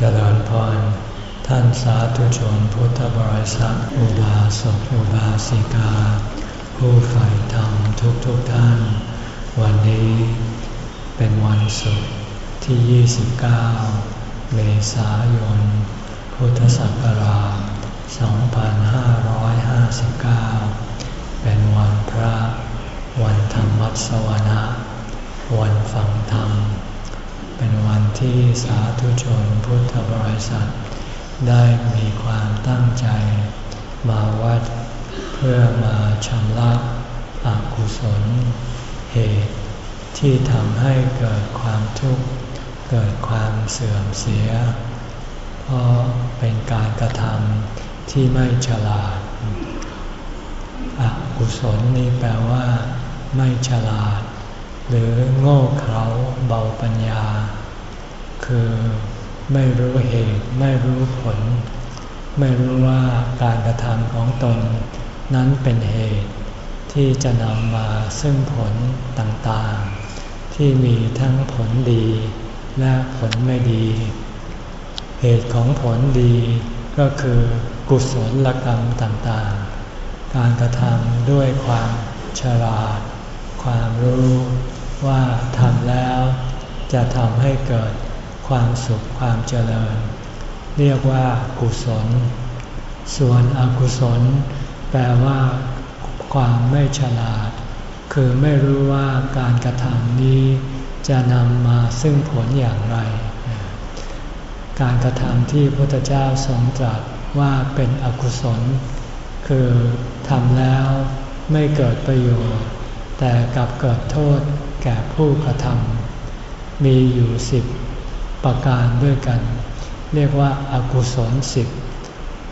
เจริญพร ท่านสาธุชนพุทธบริษัทอุบาสกอุบาสิกา ผู้ใฝ่ธรรมทุกทุกท่าน วันนี้เป็นวันศุกร์ที่ 29 เมษายน พุทธศักราช 2559 เป็นวันพระ วันธรรมัสวนะ วันฟังธรรม เป็นวันที่สาธุชนพุทธบริษัท ได้มีความตั้งใจมาวัดเพื่อมาชำระอกุศล เหตุ ที่ทำให้เกิดความทุกข์ เกิดความเสื่อมเสีย เพราะเป็นการกระทำที่ไม่ฉลาดอกุศลนี้แปลว่า ไม่ฉลาด หรือโง่เขลาเบาปัญญา คือไม่รู้เหตุไม่รู้ผล ไม่รู้ว่าการกระทำของตน นั้นเป็นเหตุที่จะนำมาซึ่งผลต่างๆ ที่มีทั้งผลดีและผลไม่ดี เหตุของผลดีก็คือกุศลกรรมต่างๆ การกระทำด้วยความฉลาด ความรู้ ว่าทำแล้วจะทำให้เกิดความสุขความเจริญ เรียกว่ากุศล ส่วนอกุศล แปลว่าความไม่ฉลาด คือไม่รู้ว่าการกระทำนี้จะนำมาซึ่งผลอย่างไร การกระทำที่พระพุทธเจ้าทรงตรัสว่าเป็นอกุศล คือทำแล้วไม่เกิดประโยชน์ แต่กลับเกิดโทษ ก่ผู้กระทำมีอยู่สิบประการด้วยกัน เรียกว่าอากุศลสิบ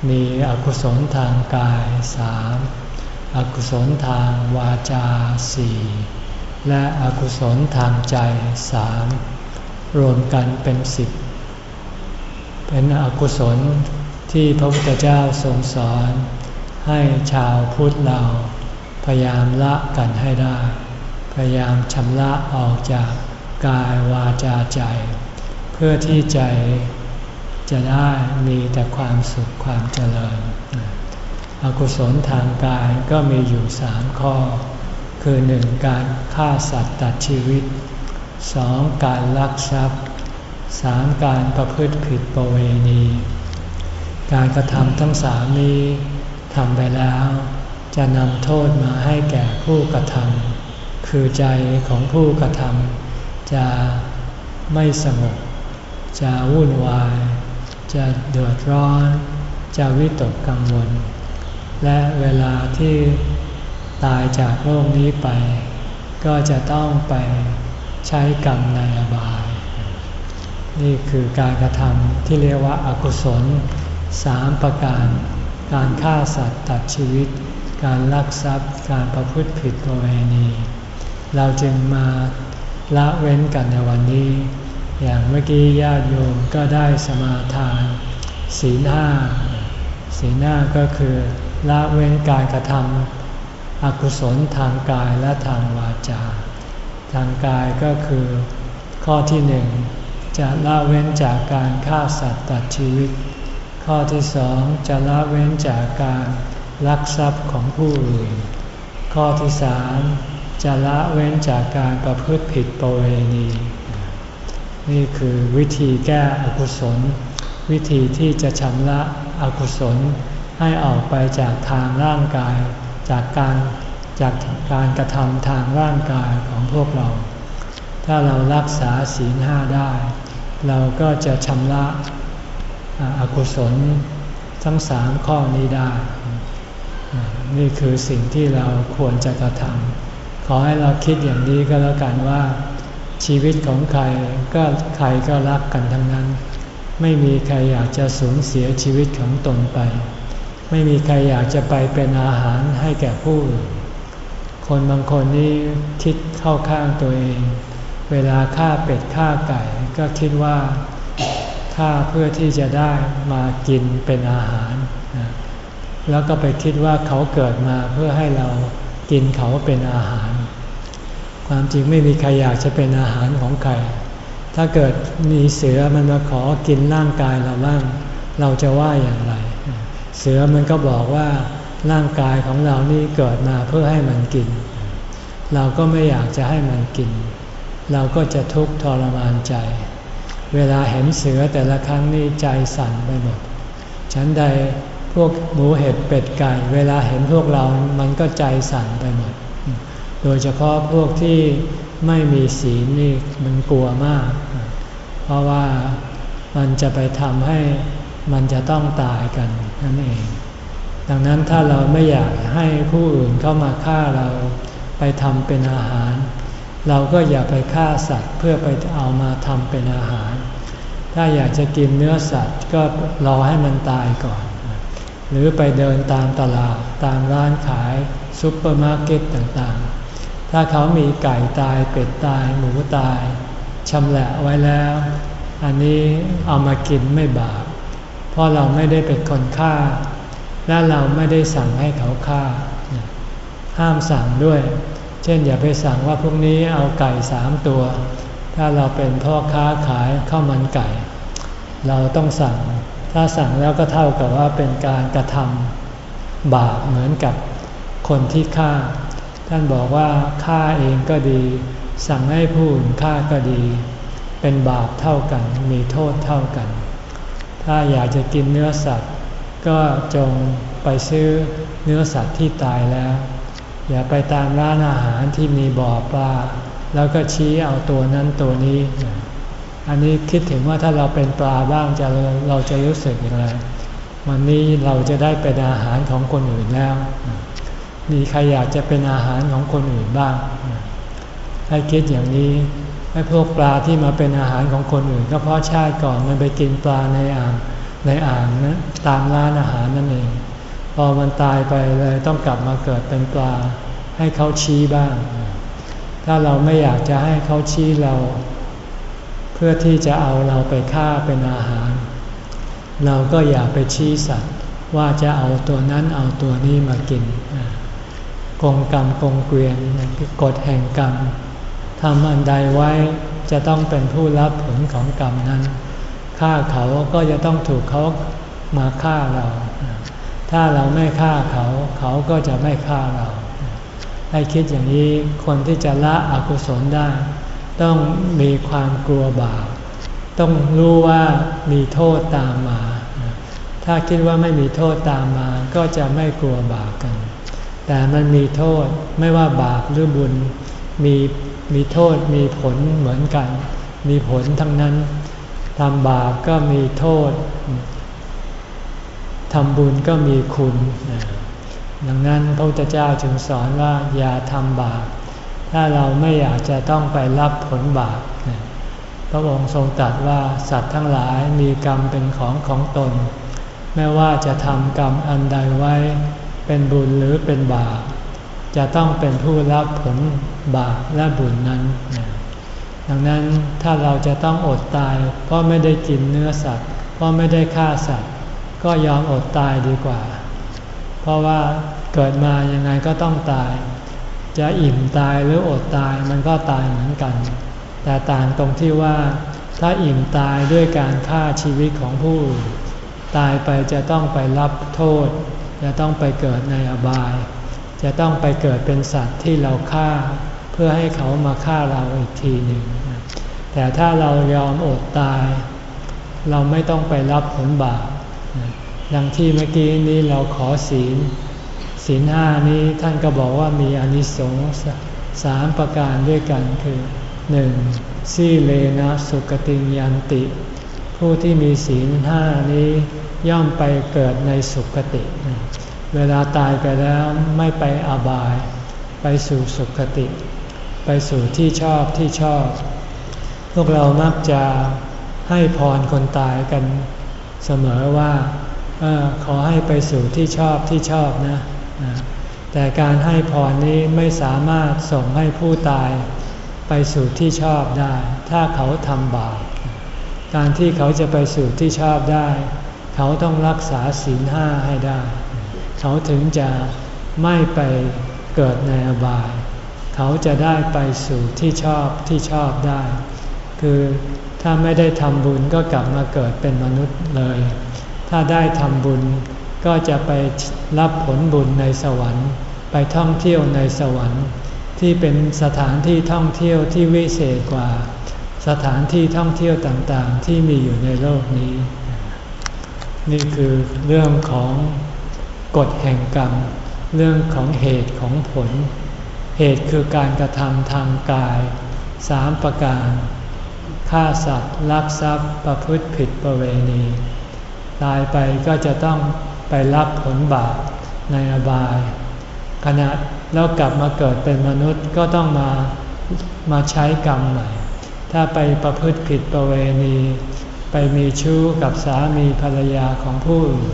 มีอกุศลทางกายสามอกุศลทางวาจาสี่และอกุศลทางใจสามรวมกันเป็นสิบเป็นอกุศลที่พระพุทธเจ้าทรงสอน ให้ชาวพุทธเราพยายามละกันให้ได้ พยายามชำระออกจากกายวาจาใจ เพื่อที่ใจจะได้มีแต่ความสุขความเจริญ อกุศลทางกายก็มีอยู่สามข้อ คือหนึ่งการฆ่าสัตว์ตัดชีวิตสองการลักทรัพย์สามการประพฤติผิดประเวณี การกระทำทั้งสามนี้ทำไปแล้ว จะนำโทษมาให้แก่ผู้กระทำ คือใจของผู้กระทำจะไม่สงบจะวุ่นวาย จะเดือดร้อน จะวิตกกังวล และเวลาที่ตายจากโลกนี้ไป ก็จะต้องไปใช้กรรมในอบาย นี่คือการกระทำที่เรียกว่าอากุศลสามประการ การฆ่าสัตว์ตัดชีวิต การลักทรัพย์ การประพฤติผิดประเวณี เราจึงมาละเว้นกันในวันนี้ อย่างเมื่อกี้ญาติโยมก็ได้สมาทานศีลห้าศีลห้าก็คือละเว้นการกระทำอกุศลทางกายและทางวาจา ทางกายก็คือข้อที่หนึ่งจะละเว้นจากการฆ่าสัตว์ตัดชีวิต ข้อที่สองจะละเว้นจากการลักทรัพย์ของผู้อื่น ข้อที่สาม จะละเว้นจากการประพฤติผิดประเวณี นี่คือวิธีแก้อกุศล วิธีที่จะชำระอกุศลให้ออกไปจากทางร่างกาย จากการจากการกระทำทางร่างกายของพวกเรา ถ้าเรารักษาศีลห้าได้ เราก็จะชำระอกุศลทั้งสามข้อนี้ได้ นี่คือสิ่งที่เราควรจะกระทำ ขอให้เราคิดอย่างนี้ก็แล้วกันว่า ชีวิตของใครก็ใครก็รักกันทั้งนั้น ไม่มีใครอยากจะสูญเสียชีวิตของตนไป ไม่มีใครอยากจะไปเป็นอาหารให้แก่ผู้อื่นคนบางคนนี่คิดเข้าข้างตัวเอง เวลาฆ่าเป็ดฆ่าไก่ ก็คิดว่าฆ่าเพื่อที่จะได้มากินเป็นอาหาร แล้วก็ไปคิดว่าเขาเกิดมาเพื่อให้เรา กินเขาเป็นอาหาร ความจริงไม่มีใครอยากจะเป็นอาหารของใคร ถ้าเกิดมีเสือมันมาขอกินร่างกายเราบ้าง เราจะว่าอย่างไร เสือมันก็บอกว่าร่างกายของเรานี่เกิดมาเพื่อให้มันกิน เราก็ไม่อยากจะให้มันกิน เราก็จะทุกข์ทรมานใจ เวลาเห็นเสือแต่ละครั้งนี่ใจสั่นไปหมดฉันใด พวกหมูเห็ดเป็ดไก่เวลาเห็นพวกเรามันก็ใจสั่นไปหมด โดยเฉพาะพวกที่ไม่มีศีลนี่มันกลัวมาก เพราะว่ามันจะไปทำให้มันจะต้องตายกันนั่นเอง ดังนั้นถ้าเราไม่อยากให้ผู้อื่นเข้ามาฆ่าเราไปทำเป็นอาหาร เราก็อย่าไปฆ่าสัตว์เพื่อไปเอามาทำเป็นอาหาร ถ้าอยากจะกินเนื้อสัตว์ก็รอให้มันตายก่อน หรือไปเดินตามตลาดตามร้านขายซุปเปอร์มาร์เก็ตต่างๆ ถ้าเขามีไก่ตายเป็ดตายหมูตายชำแหละไว้แล้ว อันนี้เอามากินไม่บาป เพราะเราไม่ได้เป็นคนฆ่า และเราไม่ได้สั่งให้เขาฆ่า ห้ามสั่งด้วย เช่นอย่าไปสั่งว่าพรุ่งนี้เอาไก่สามตัว ถ้าเราเป็นพ่อค้าขายข้าวมันไก่ เราต้องสั่ง ถ้าสั่งแล้วก็เท่ากับว่าเป็นการกระทำบาปเหมือนกับคนที่ฆ่า ท่านบอกว่าฆ่าเองก็ดี สั่งให้ผู้อื่นฆ่าก็ดี เป็นบาปเท่ากันมีโทษเท่ากัน ถ้าอยากจะกินเนื้อสัตว์ ก็จงไปซื้อเนื้อสัตว์ที่ตายแล้ว อย่าไปตามร้านอาหารที่มีบ่อปลา แล้วก็ชี้เอาตัวนั้นตัวนี้ อันนี้คิดถึงว่าถ้าเราเป็นปลาบ้างจะเราจะรู้สึกอย่างไร วันนี้เราจะได้เป็นอาหารของคนอื่นแล้วมีใครอยากจะเป็นอาหารของคนอื่นบ้างให้คิดอย่างนี้ไอ้พวกปลาที่มาเป็นอาหารของคนอื่น ก็เพราะชาติก่อนมันไปกินปลาในอ่างในอ่างนะตามร้านอาหารนั่นเอง พอมันตายไปเลยต้องกลับมาเกิดเป็นปลาให้เขาชี้บ้าง ถ้าเราไม่อยากจะให้เขาชี้เรา เพื่อที่จะเอาเราไปฆ่าเป็นอาหาร เราก็อย่าไปชี้สัตว์ว่าจะเอาตัวนั้นเอาตัวนี้มากินกงกรรมกงเกวียนกฎแห่งกรรมทำอันใดไว้จะต้องเป็นผู้รับผลของกรรมนั้นฆ่าเขาก็จะต้องถูกเขามาฆ่าเรา ถ้าเราไม่ฆ่าเขาเขาก็จะไม่ฆ่าเรา ให้คิดอย่างนี้คนที่จะละอกุศลได้ ต้องมีความกลัวบาป ต้องรู้ว่ามีโทษตามมา ถ้าคิดว่าไม่มีโทษตามมา ก็จะไม่กลัวบาปกัน แต่มันมีโทษไม่ว่าบาปหรือบุญ มีมีโทษมีผลเหมือนกัน มีผลทั้งนั้นทำบาปก็มีโทษทำบุญก็มีคุณ ดังนั้นพระพุทธเจ้าจึงสอนว่าอย่าทำบาป ถ้าเราไม่อยากจะต้องไปรับผลบาปพระองค์ทรงตรัสว่าสัตว์ทั้งหลายมีกรรมเป็นของของตน ไม่ว่าจะทำกรรมอันใดไว้ เป็นบุญหรือเป็นบาปจะต้องเป็นผู้รับผลบาปและบุญนั้น ดังนั้นถ้าเราจะต้องอดตาย เพราะไม่ได้กินเนื้อสัตว์ เพราะไม่ได้ฆ่าสัตว์ ก็ยอมอดตายดีกว่า เพราะว่าเกิดมายังไงก็ต้องตาย จะอิ่มตายหรืออดตายมันก็ตายเหมือนกัน แต่ต่างตรงที่ว่า ถ้าอิ่มตายด้วยการฆ่าชีวิตของผู้ตายไปจะต้องไปรับโทษ จะต้องไปเกิดในอบาย จะต้องไปเกิดเป็นสัตว์ที่เราฆ่า เพื่อให้เขามาฆ่าเราอีกทีหนึ่ง แต่ถ้าเรายอมอดตาย เราไม่ต้องไปรับผลบาปดังที่เมื่อกี้นี้เราขอศีล ศีลห้านี้ท่านก็บอกว่ามีอนิสงส์สามประการด้วยกันคือหนึ่งสีเลนะสุกติยันติ ผู้ที่มีศีลห้านี้ย่อมไปเกิดในสุคติ เวลาตายไปแล้วไม่ไปอบาย ไปสู่สุคติ ไปสู่ที่ชอบที่ชอบ พวกเรามักจะให้พรคนตายกันเสมอว่าออขอให้ไปสู่ที่ชอบที่ชอบนะ แต่การให้พรนี้ไม่สามารถส่งให้ผู้ตายไปสู่ที่ชอบได้ ถ้าเขาทำบาป การที่เขาจะไปสู่ที่ชอบได้ เขาต้องรักษาศีลห้าให้ได้ เขาถึงจะไม่ไปเกิดในอบาย เขาจะได้ไปสู่ที่ชอบที่ชอบได้ คือถ้าไม่ได้ทำบุญก็กลับมาเกิดเป็นมนุษย์เลย ถ้าได้ทำบุญ ก็จะไปรับผลบุญในสวรรค์ ไปท่องเที่ยวในสวรรค์ ที่เป็นสถานที่ท่องเที่ยวที่วิเศษกว่า สถานที่ท่องเที่ยวต่างๆ ที่มีอยู่ในโลกนี้ นี่คือเรื่องของกฎแห่งกรรม เรื่องของเหตุของผล เหตุคือการกระทำทางกายสามประการฆ่าสัตว์ลักทรัพย์ประพฤติผิดประเวณี ตายไปก็จะต้อง ไปรับผลบาปในอบาย ขณะแล้วกลับมาเกิดเป็นมนุษย์ก็ต้องมามาใช้กรรมใหม่ ถ้าไปประพฤติผิดประเวณี ไปมีชู้กับสามีภรรยาของผู้อื่น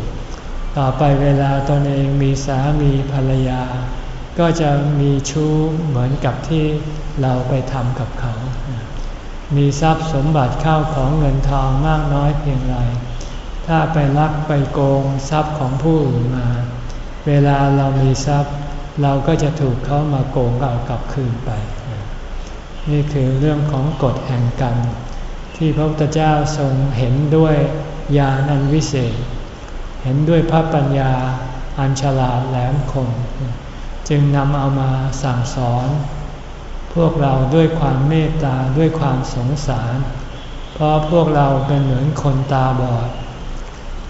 ต่อไปเวลาตนเองมีสามีภรรยา ก็จะมีชู้เหมือนกับที่เราไปทำกับเขา มีทรัพย์สมบัติเข้าของเงินทองมากน้อยเพียงไร ถ้าไปลักไปโกงทรัพย์ของผู้อื่นมา เวลาเรามีทรัพย์ เราก็จะถูกเขามาโกงเรากลับคืนไป นี่คือเรื่องของกฎแห่งกรรมที่พระพุทธเจ้าทรงเห็นด้วยญาณันวิเศษ เห็นด้วยพระปัญญาอันฉลาแหลมคม จึงนำเอามาสั่งสอน พวกเราด้วยความเมตตาด้วยความสงสาร เพราะพวกเราเป็นเหมือนคนตาบอด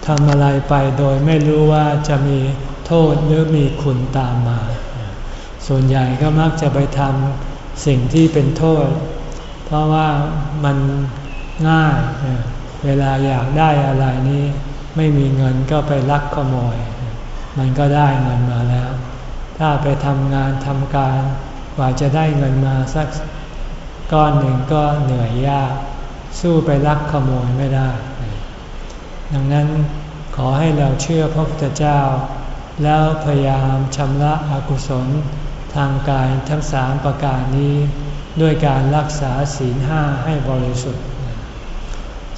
ทำอะไรไปโดยไม่รู้ว่าจะมีโทษหรือมีคุณตามมา ส่วนใหญ่ก็มักจะไปทำสิ่งที่เป็นโทษ เพราะว่ามันง่าย เวลาอยากได้อะไรนี้ ไม่มีเงินก็ไปลักขโมย มันก็ได้เงินมาแล้ว ถ้าไปทำงานทำการกว่าจะได้เงินมาสักก้อนหนึ่งก็เหนื่อยยาก สู้ไปลักขโมยไม่ได้ ดังนั้นขอให้เราเชื่อพระพุทธเจ้า แล้วพยายามชำระอกุศล ทางกายทั้งสามประการนี้ ด้วยการรักษาศีลห้าให้บริสุทธิ์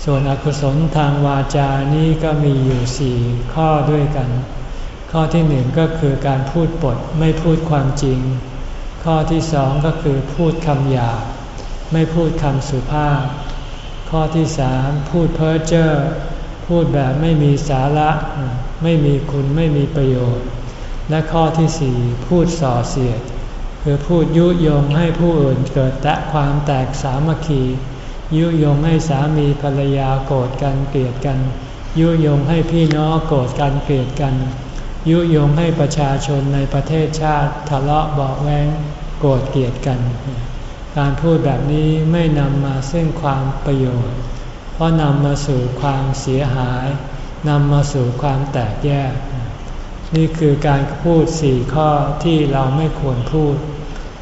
ส่วนอกุศลทางวาจานี้ก็มีอยู่สี่ข้อด้วยกัน ข้อที่หนึ่งก็คือการพูดปดไม่พูดความจริง ข้อที่สองก็คือพูดคำหยาบไม่พูดคำสุภาพ ข้อที่สามพูดเพ้อเจ้อ พูดแบบไม่มีสาระไม่มีคุณไม่มีประโยชน์ และข้อที่สี่พูดส่อเสียด คือพูดยุยงให้ผู้อื่นเกิดแตะความแตกสามัคคี ยุยงให้สามีภรรยาโกรธกันเกลียดกัน ยุยงให้พี่น้องโกรธกันเกลียดกัน ยุยงให้ประชาชนในประเทศชาติทะเลาะเบาแวงโกรธเกลียดกัน การพูดแบบนี้ไม่นำมาซึ่งความประโยชน์ เพราะนำมาสู่ความเสียหายนำมาสู่ความแตกแยก นี่คือการพูดสี่ข้อที่เราไม่ควรพูด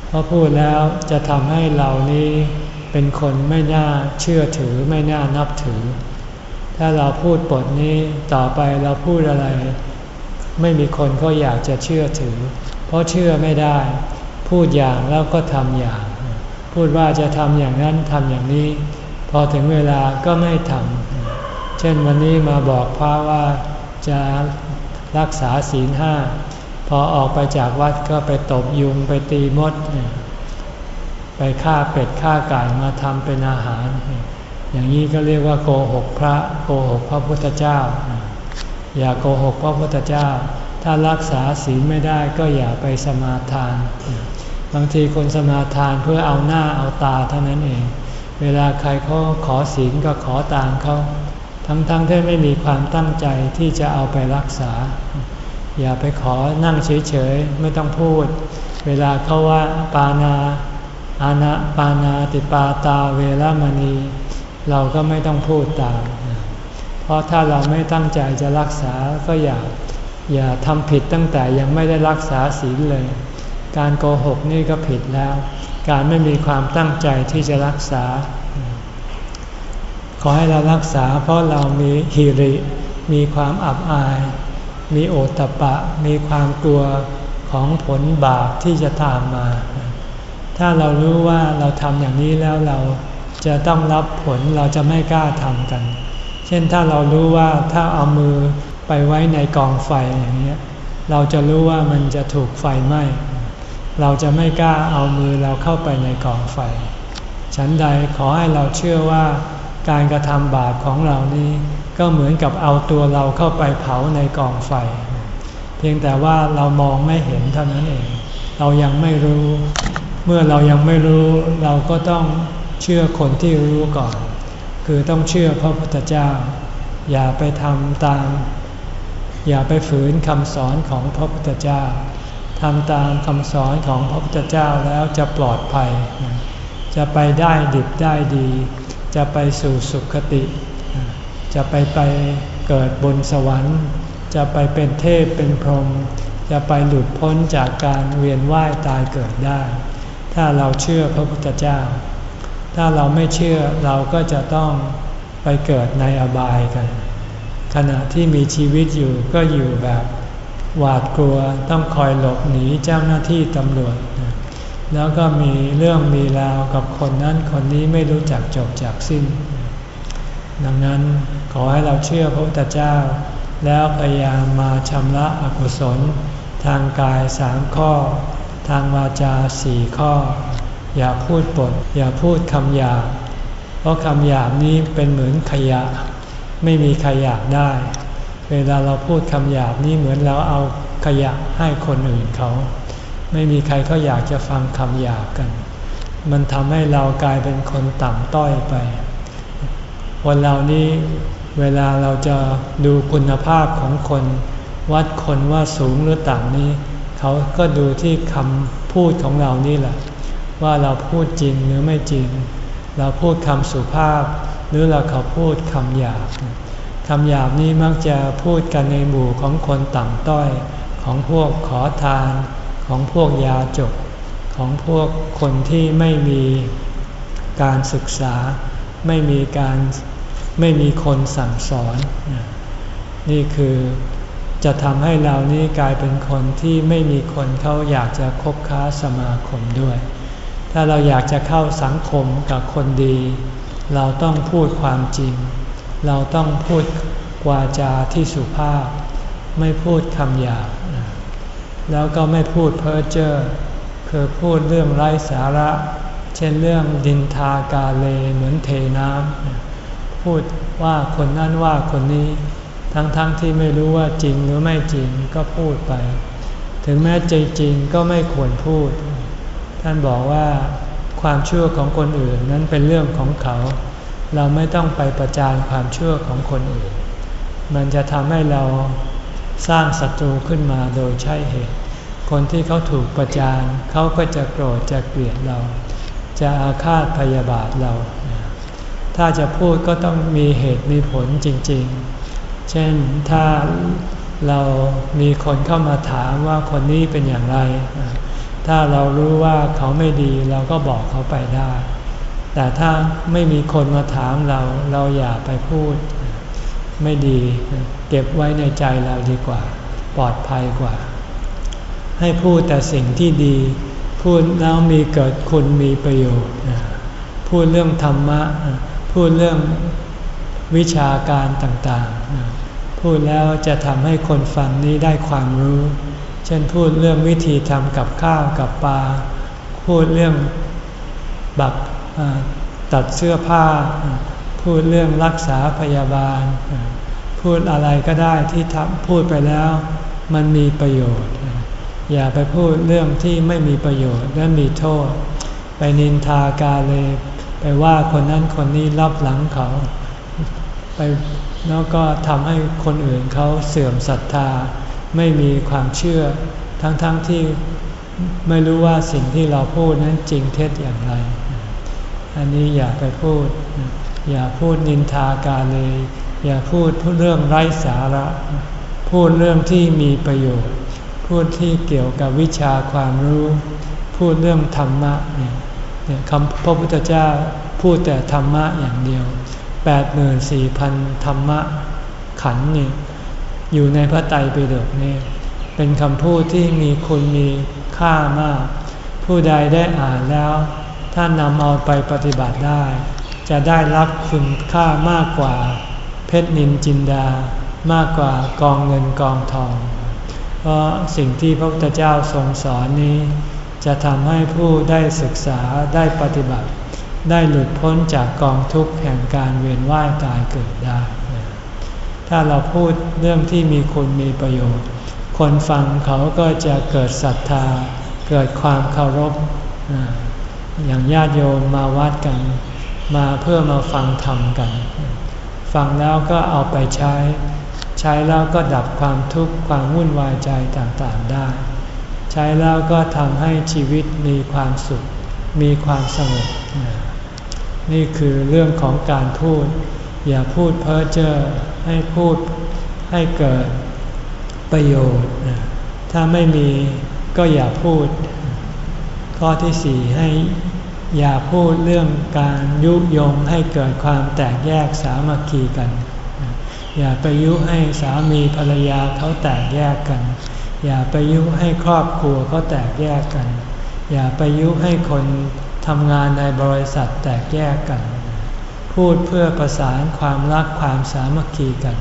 เพราะพูดแล้วจะทำให้เรานี้เป็นคนไม่น่าเชื่อถือไม่น่านับถือ ถ้าเราพูดบทนี้ต่อไปเราพูดอะไร ไม่มีคนก็อยากจะเชื่อถือ เพราะเชื่อไม่ได้ พูดอย่างแล้วก็ทำอย่าง พูดว่าจะทำอย่างนั้นทำอย่างนี้ พอถึงเวลาก็ไม่ทำเช่นวันนี้มาบอกพระว่าจะรักษาศีลห้าพอออกไปจากวัดก็ไปตบยุงไปตีมด ไปฆ่าเป็ดฆ่าไก่มาทำเป็นอาหาร อย่างนี้ก็เรียกว่าโกหกพระโกหกพระพุทธเจ้า อย่าโกหกพระพุทธเจ้า ถ้ารักษาศีลไม่ได้ก็อย่าไปสมาทาน บางทีคนสมาทานเพื่อเอาหน้าเอาตาเท่านั้นเอง เวลาใครเขาขอศีลก็ขอตามเขาทั้งๆทที่ไม่มีความตั้งใจที่จะเอาไปรักษา อย่าไปขอนั่งเฉยๆ ไม่ต้องพูด เวลาเขาว่าปานาอาณาปานาติปาตาเวรมณี เราก็ไม่ต้องพูดตาม เพราะถ้าเราไม่ตั้งใจจะรักษาก็อย่าอย่าทำผิดตั้งแต่ยังไม่ได้รักษาศีลเลย การโกหกนี่ก็ผิดแล้ว การไม่มีความตั้งใจที่จะรักษา ขอให้เรารักษา เพราะเรามีฮิริ มีความอับอาย มีโอตตะปะ มีความกลัวของผลบาปที่จะตามมา ถ้าเรารู้ว่าเราทำอย่างนี้แล้วเราจะต้องรับผลเราจะไม่กล้าทำกัน เช่นถ้าเรารู้ว่าถ้าเอามือไปไว้ในกองไฟอย่างนี้เราจะรู้ว่ามันจะถูกไฟไหม้ เราจะไม่กล้าเอามือเราเข้าไปในกองไฟ ฉันใดขอให้เราเชื่อว่าการกระทำบาปของเรานี้ก็เหมือนกับเอาตัวเราเข้าไปเผาในกองไฟ เพียงแต่ว่าเรามองไม่เห็นเท่านั้นเอง เรายังไม่รู้ เมื่อเรายังไม่รู้ เราก็ต้องเชื่อคนที่รู้ก่อน คือต้องเชื่อพระพุทธเจ้า อย่าไปทำตาม อย่าไปฝืนคำสอนของพระพุทธเจ้า ทำตามคำสอนของพระพุทธเจ้าแล้วจะปลอดภัย จะไปได้ดิบได้ดี จะไปสู่สุคติ จะไปไปเกิดบนสวรรค์ จะไปเป็นเทพเป็นพรหมจะไปหลุดพ้นจากการเวียนว่ายตายเกิดได้ ถ้าเราเชื่อพระพุทธเจ้า ถ้าเราไม่เชื่อเราก็จะต้องไปเกิดในอบายกัน ขณะที่มีชีวิตอยู่ก็อยู่แบบ หวาดกลัวต้องคอยหลบหนีเจ้าหน้าที่ตำรวจ แล้วก็มีเรื่องมีราวกับคนนั้นคนนี้ไม่รู้จักจบจากสิ้น ดังนั้นขอให้เราเชื่อพระพุทธเจ้า แล้วพยายามมาชำระอกุศล ทางกายสามข้อ ทางวาจาสี่ข้อ อย่าพูดปด อย่าพูดคำหยาบเพราะคำหยาบนี้เป็นเหมือนขยะ ไม่มีใครอยากได้ เวลาเราพูดคำหยาบนี่เหมือนเราเอาขยะให้คนอื่นเขา ไม่มีใครเขาอยากจะฟังคำหยาบกัน มันทำให้เรากลายเป็นคนต่ำต้อยไป วันเรานี้เวลาเราจะดูคุณภาพของคน วัดคนว่าสูงหรือต่ำนี้ เขาก็ดูที่คำพูดของเรานี่แหละ ว่าเราพูดจริงหรือไม่จริง เราพูดคำสุภาพ หรือเราเขาพูดคำหยาบ คำหยาบนี้มักจะพูดกันในหมู่ของคนต่ำต้อย ของพวกขอทาน ของพวกยาจก ของพวกคนที่ไม่มีการศึกษา ไม่มีการไม่มีคนสั่งสอน นี่คือจะทำให้เรานี้กลายเป็นคนที่ไม่มีคนเขาอยากจะคบค้าสมาคมด้วย ถ้าเราอยากจะเข้าสังคมกับคนดี เราต้องพูดความจริง เราต้องพูดกวาจาที่สุภาพ ไม่พูดคำหยาบแล้วก็ไม่พูดเพ้อเจ้อคือพูดเรื่องไร้สาระ เช่นเรื่องดินทากาเลเหมือนเทน้ำพูดว่าคนนั้นว่าคนนี้ ทั้งๆทที่ไม่รู้ว่าจริงหรือไม่จริงก็พูดไป ถึงแม้ใจจริงก็ไม่ควรพูด ท่านบอกว่าความเชื่อของคนอื่นนั้นเป็นเรื่องของเขา เราไม่ต้องไปประจานความเชื่อของคนอื่น มันจะทำให้เราสร้างศัตรูขึ้นมาโดยใช่เหตุ คนที่เขาถูกประจานเขาก็จะโกรธจะเกลียดเรา จะอาฆาตพยาบาทเรา ถ้าจะพูดก็ต้องมีเหตุมีผลจริงๆ เช่นถ้าเรามีคนเข้ามาถามว่าคนนี้เป็นอย่างไร ถ้าเรารู้ว่าเขาไม่ดีเราก็บอกเขาไปได้ แต่ถ้าไม่มีคนมาถามเราเราอย่าไปพูด ไม่ดีเก็บไว้ในใจเราดีกว่า ปลอดภัยกว่า ให้พูดแต่สิ่งที่ดี พูดแล้วมีเกิดคุณมีประโยชน์ พูดเรื่องธรรมะ พูดเรื่องวิชาการต่างๆ พูดแล้วจะทำให้คนฟังนี้ได้ความรู้ เช่นพูดเรื่องวิธีทำกับข้าวกับปลา พูดเรื่องบัก ตัดเสื้อผ้า พูดเรื่องรักษาพยาบาล พูดอะไรก็ได้ที่ทพูดไปแล้ว มันมีประโยชน์ อย่าไปพูดเรื่องที่ไม่มีประโยชน์และมีโทษ ไปนินทากาเลยไปว่าคนนั้นคนนี้รับหลังเขาไปแล้วก็ทำให้คนอื่นเขาเสื่อมศรัทธา ไม่มีความเชื่อ ทั้งๆทที่ไม่รู้ว่าสิ่งที่เราพูดนั้นจริงเท็จอย่างไร อันนี้อย่าไปพูด อย่าพูดนินทากาเลย อย่าพูดเรื่องไร้สาระ พูดเรื่องที่มีประโยชน์ พูดที่เกี่ยวกับวิชาความรู้ พูดเรื่องธรรมะเนี่ยคำพระพุทธเจ้าพูดแต่ธรรมะอย่างเดียวแปดหมื่นสี่พันธรรมะขันนี่อยู่ในพระไตรปิฎกนี่เป็นคำพูดที่มีคุณมีค่ามาก ผู้ใดได้อ่านแล้ว ถ้านำเอาไปปฏิบัติได้ จะได้รับคุณค่ามากกว่า เพชรนินจินดามากกว่ากองเงินกองทอง เพราะสิ่งที่พระพุทธเจ้าทรงสอนนี้ จะทำให้ผู้ได้ศึกษาได้ปฏิบัติ ได้หลุดพ้นจากกองทุกข์แห่งการเวียนว่ายตายเกิดได้ ถ้าเราพูดเรื่องที่มีคุณมีประโยชน์ คนฟังเขาก็จะเกิดศรัทธา เกิดความเคารพ อย่างญาติโยมมาวัดกัน มาเพื่อมาฟังธรรมกัน ฟังแล้วก็เอาไปใช้ ใช้แล้วก็ดับความทุกข์ความวุ่นวายใจต่างๆได้ ใช้แล้วก็ทำให้ชีวิตมีความสุข มีความสงบนี่คือเรื่องของการพูด อย่าพูดเพ้อเจ้อให้พูดให้เกิดประโยชน์ ถ้าไม่มีก็อย่าพูด ข้อที่สี่ให้อย่าพูดเรื่องการยุยงให้เกิดความแตกแยกสามัคคีกัน อย่าไปยุให้สามีภรรยาเขาแตกแยกกัน อย่าไปยุให้ครอบครัวเขาแตกแยกกัน อย่าไปยุให้คนทำงานในบริษัทแตกแยกกัน พูดเพื่อประสานความรักความสามัคคีกัน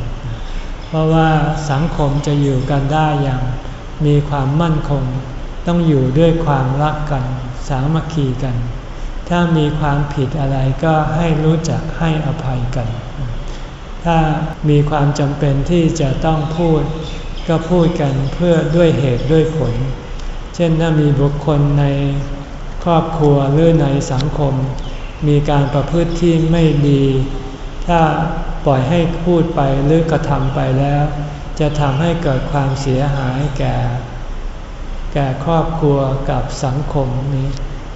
เพราะว่าสังคมจะอยู่กันได้อย่างมีความมั่นคง ต้องอยู่ด้วยความรักกันสามัคคีกัน ถ้ามีความผิดอะไรก็ให้รู้จักให้อภัยกัน ถ้ามีความจำเป็นที่จะต้องพูด ก็พูดกันเพื่อด้วยเหตุด้วยผล เช่นถ้ามีบุคคลในครอบครัวหรือในสังคม มีการประพฤติที่ไม่ดี ถ้าปล่อยให้พูดไปหรือกระทำไปแล้ว จะทำให้เกิดความเสียหายแก่ แก่ครอบครัวกับสังคมนี้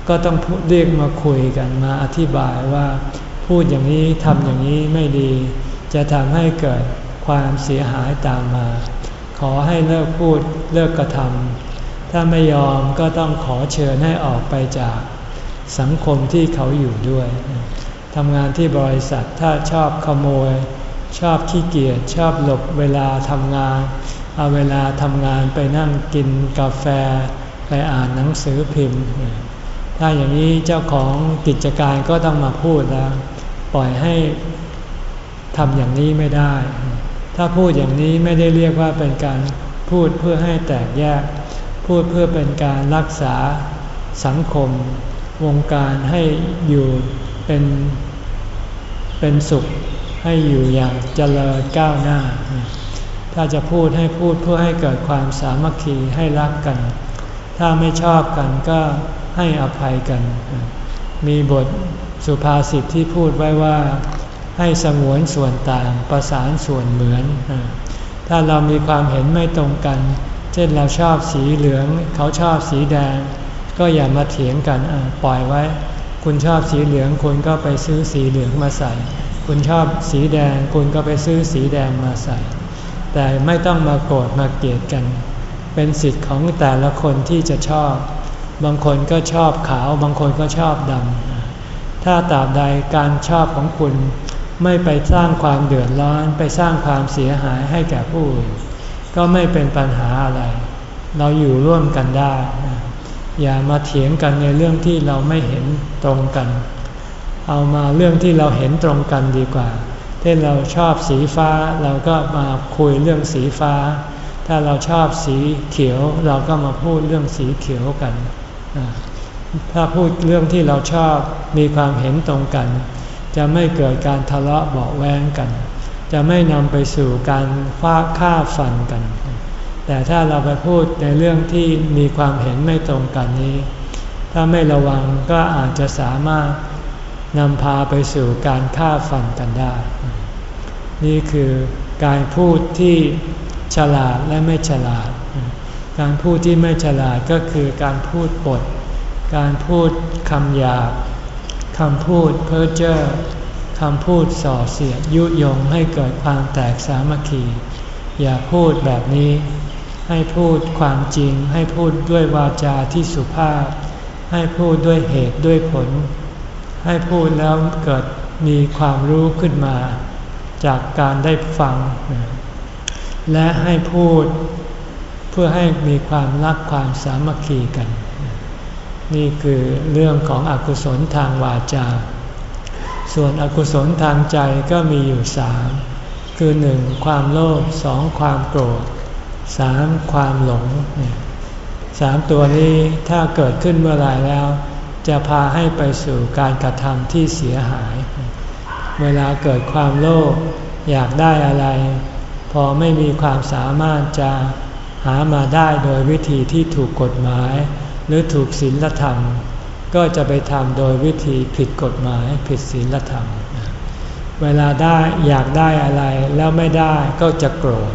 ก็ต้องเรียกมาคุยกันมาอธิบายว่า พูดอย่างนี้ทำอย่างนี้ไม่ดี จะทำให้เกิดความเสียหายตามมา ขอให้เลิกพูดเลิกกระทำถ้าไม่ยอมก็ต้องขอเชิญให้ออกไปจากสังคมที่เขาอยู่ด้วยทำงานที่บริษัทถ้าชอบขโมย ชอบขี้เกียจชอบหลบเวลาทำงาน เอาเวลาทำงานไปนั่งกินกาแฟไปอ่านหนังสือพิมพ์ ถ้าอย่างนี้เจ้าของกิจการก็ต้องมาพูดแล้ว ปล่อยให้ทำอย่างนี้ไม่ได้ ถ้าพูดอย่างนี้ไม่ได้เรียกว่าเป็นการพูดเพื่อให้แตกแยก พูดเพื่อเป็นการรักษาสังคม วงการให้อยู่เป็นเป็นสุขให้อยู่อย่างเจริญก้าวหน้า ถ้าจะพูดให้พูดเพื่อให้เกิดความสามัคคีให้รักกัน ถ้าไม่ชอบกันก็ให้อภัยกัน มีบทสุภาษิตที่พูดไว้ว่า ให้สงวนส่วนต่างประสานส่วนเหมือน ถ้าเรามีความเห็นไม่ตรงกัน เช่นเราชอบสีเหลือง เขาชอบสีแดง ก็อย่ามาเถียงกันปล่อยไว้ คุณชอบสีเหลืองคุณก็ไปซื้อสีเหลืองมาใส่ คุณชอบสีแดงคุณก็ไปซื้อสีแดงมาใส่ แต่ไม่ต้องมาโกรธมาเกลียดกัน เป็นสิทธิ์ของแต่ละคนที่จะชอบ บางคนก็ชอบขาว บางคนก็ชอบดำ ถ้าตราบใดการชอบของคุณไม่ไปสร้างความเดือดร้อน ไปสร้างความเสียหายให้แก่ผู้อื่น ก็ไม่เป็นปัญหาอะไร เราอยู่ร่วมกันได้ อย่ามาเถียงกันในเรื่องที่เราไม่เห็นตรงกัน เอามาเรื่องที่เราเห็นตรงกันดีกว่า เช่นเราชอบสีฟ้าเราก็มาคุยเรื่องสีฟ้า ถ้าเราชอบสีเขียวเราก็มาพูดเรื่องสีเขียวกัน ถ้าพูดเรื่องที่เราชอบมีความเห็นตรงกัน จะไม่เกิดการทะเลาะเบาแวงกัน จะไม่นำไปสู่การฟาฆ่าฟันกัน แต่ถ้าเราไปพูดในเรื่องที่มีความเห็นไม่ตรงกันนี้ ถ้าไม่ระวังก็อาจจะสามารถนำพาไปสู่การฆ่าฟันกันได้ นี่คือการพูดที่ฉลาดและไม่ฉลาด การพูดที่ไม่ฉลาดก็คือการพูดปด การพูดคำหยาบคำพูดเพ้อเจ้อคำพูดส่อเสียดยุยงให้เกิดความแตกสามัคคี อย่าพูดแบบนี้ ให้พูดความจริง ให้พูดด้วยวาจาที่สุภาพ ให้พูดด้วยเหตุด้วยผล ให้พูดแล้วเกิดมีความรู้ขึ้นมา จากการได้ฟัง และให้พูดเพื่อให้มีความรักความสามัคคีกัน นี่คือเรื่องของอกุศลทางวาจา ส่วนอกุศลทางใจก็มีอยู่สามคือหนึ่งความโลภสองความโกรธสามความหลงสามตัวนี้ถ้าเกิดขึ้นเมื่อไรแล้ว จะพาให้ไปสู่การกระทำที่เสียหาย เวลาเกิดความโลภอยากได้อะไร พอไม่มีความสามารถจะหามาได้โดยวิธีที่ถูกกฎหมาย หรือถูกศีลธรรม ก็จะไปทำโดยวิธีผิดกฎหมายผิดศีลธรรม เวลาได้อยากได้อะไรแล้วไม่ได้ก็จะโกรธ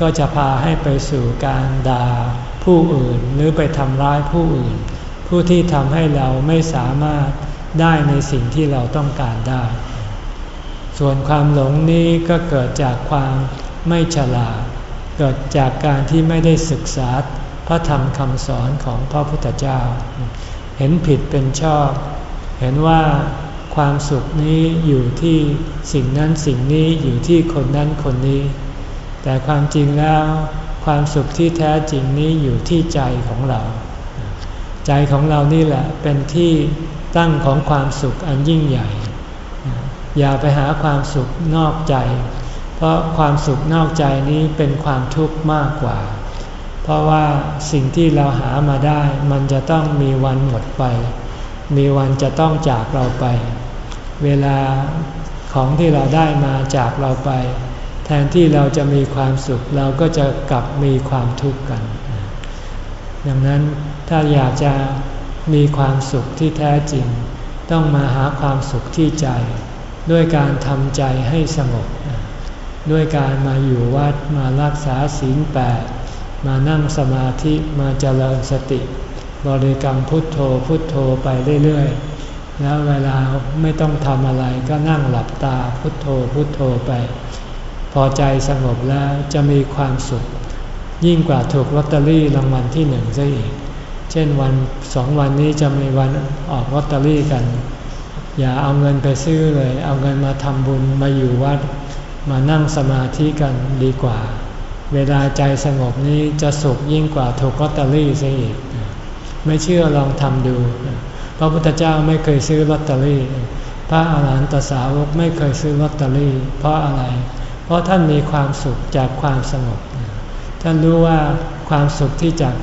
ก็จะพาให้ไปสู่การด่าผู้อื่นหรือไปทำร้ายผู้อื่น ผู้ที่ทำให้เราไม่สามารถได้ในสิ่งที่เราต้องการได้ ส่วนความหลงนี้ก็เกิดจากความไม่ฉลาด เกิดจากการที่ไม่ได้ศึกษาพระธรรมคำสอนของพระพุทธเจ้า เห็นผิดเป็นชอบ เห็นว่าความสุขนี้อยู่ที่สิ่งนั้นสิ่งนี้อยู่ที่คนนั้นคนนี้ แต่ความจริงแล้ว ความสุขที่แท้จริงนี้อยู่ที่ใจของเรา ใจของเรานี่แหละเป็นที่ตั้งของความสุขอันยิ่งใหญ่ อย่าไปหาความสุขนอกใจ เพราะความสุขนอกใจนี้เป็นความทุกข์มากกว่า เพราะว่าสิ่งที่เราหามาได้ มันจะต้องมีวันหมดไป มีวันจะต้องจากเราไป เวลาของที่เราได้มาจากเราไป แทนที่เราจะมีความสุขเราก็จะกลับมีความทุกข์กันดังนั้นถ้าอยากจะมีความสุขที่แท้จริง ต้องมาหาความสุขที่ใจ ด้วยการทำใจให้สงบ ด้วยการมาอยู่วัดมารักษาศีลแปดมานั่งสมาธิมาเจริญสติ บริกรรมพุทโธพุทโธไปเรื่อยๆ แล้วเวลาไม่ต้องทำอะไรก็นั่งหลับตาพุทโธพุทโธไป พอใจสงบแล้วจะมีความสุข ยิ่งกว่าถูกลอตเตอรี่รางวัลที่หนึ่งซะอีก เช่นวันสองวันนี้จะมีวันออกลอตเตอรี่กัน อย่าเอาเงินไปซื้อเลย เอาเงินมาทำบุญมาอยู่วัด มานั่งสมาธิกันดีกว่า เวลาใจสงบนี้จะสุขยิ่งกว่าถูกลอตเตอรี่ซะอีก ไม่เชื่อลองทำดู พระพุทธเจ้าไม่เคยซื้อลอตเตอรี่ พระอาหารหันตสาวกไม่เคยซื้อลอตเตอรี่ เพราะอะไร เพราะท่านมีความสุขจากความสงบ ท่านรู้ว่าความสุขที่จาก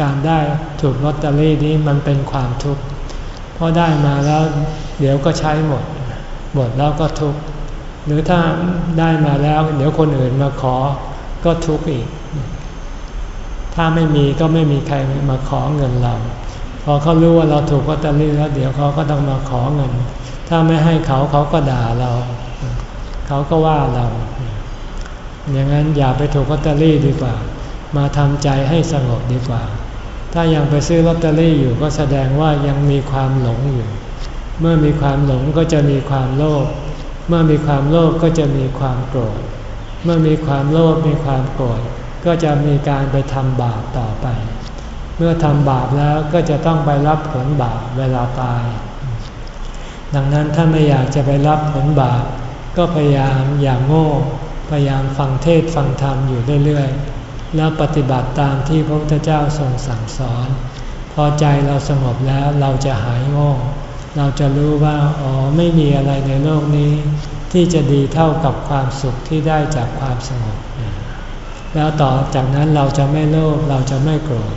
การได้ถูกลอตเตอรี่นี้มันเป็นความทุกข์ เพราะได้มาแล้วเดี๋ยวก็ใช้หมด หมดแล้วก็ทุกข์หรือถ้าได้มาแล้ว เดี๋ยวคนอื่นมาขอก็ทุกข์อีก ถ้าไม่มีก็ไม่มีใครมาขอเงินเรา พอเขารู้ว่าเราถูกลอตเตอรี่แล้ว เดี๋ยวเขาก็ต้องมาขอเงิน ถ้าไม่ให้เขาเขาก็ด่าเรา เขาก็ว่าเรา อย่างนั้นอย่าไปถูกลอตเตอรี่ดีกว่า มาทำใจให้สงบดีกว่า ถ้ายังไปซื้อลอตเตอรี่อยู่ก็แสดงว่ายังมีความหลงอยู่ เมื่อมีความหลงก็จะมีความโลภ เมื่อมีความโลภก็จะมีความโกรธ เมื่อมีความโลภมีความโกรธก็จะมีการไปทำบาปต่อไป เมื่อทำบาปแล้วก็จะต้องไปรับผลบาปเวลาตาย ดังนั้นถ้าไม่อยากจะไปรับผลบาปก็พยายามอย่างโง่ พยายามฟังเทศฟังธรรมอยู่เรื่อยๆ แล้วปฏิบัติตามที่พระพุทธเจ้าทรงสั่งสอน พอใจเราสงบแล้วเราจะหายโง่เราจะรู้ว่าอ๋อไม่มีอะไรในโลกนี้ ที่จะดีเท่ากับความสุขที่ได้จากความสงบ แล้วต่อจากนั้นเราจะไม่โลภเราจะไม่โกรธ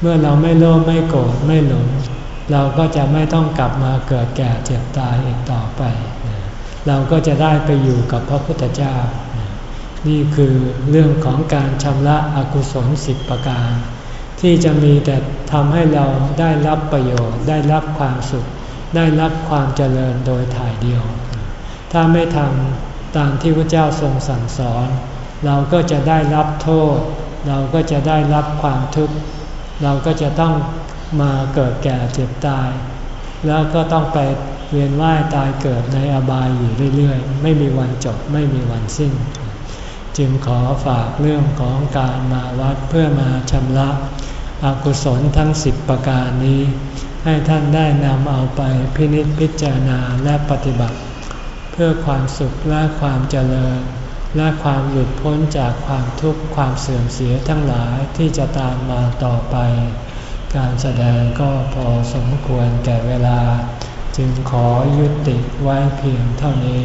เมื่อเราไม่โลภไม่โกรธไม่หลง เราก็จะไม่ต้องกลับมาเกิดแก่เจ็บตายอีกต่อไป เราก็จะได้ไปอยู่กับพระพุทธเจ้า นี่คือเรื่องของการชำระอกุศลสิบประการ ที่จะมีแต่ทำให้เราได้รับประโยชน์ ได้รับความสุข ได้รับความเจริญโดยถ่ายเดียว ถ้าไม่ทำตามที่พระเจ้าทรงสั่งสอน เราก็จะได้รับโทษ เราก็จะได้รับความทุกข์เราก็จะต้องมาเกิดแก่เจ็บตาย แล้วก็ต้องไปเวียนว่ายตายเกิดในอบายอยู่เรื่อยๆ ไม่มีวันจบไม่มีวันสิ้น จึงขอฝากเรื่องของการมาวัดเพื่อมาชำระอกุศลทั้งสิบประการนี้ ให้ท่านได้นำเอาไปพินิจพิจารณาและปฏิบัติ เพื่อความสุขและความเจริญ และความหลุดพ้นจากความทุกข์ความเสื่อมเสียทั้งหลายที่จะตามมาต่อไป การแสดงก็พอสมควรแก่เวลา จึงขอยุติไว้เพียงเท่านี้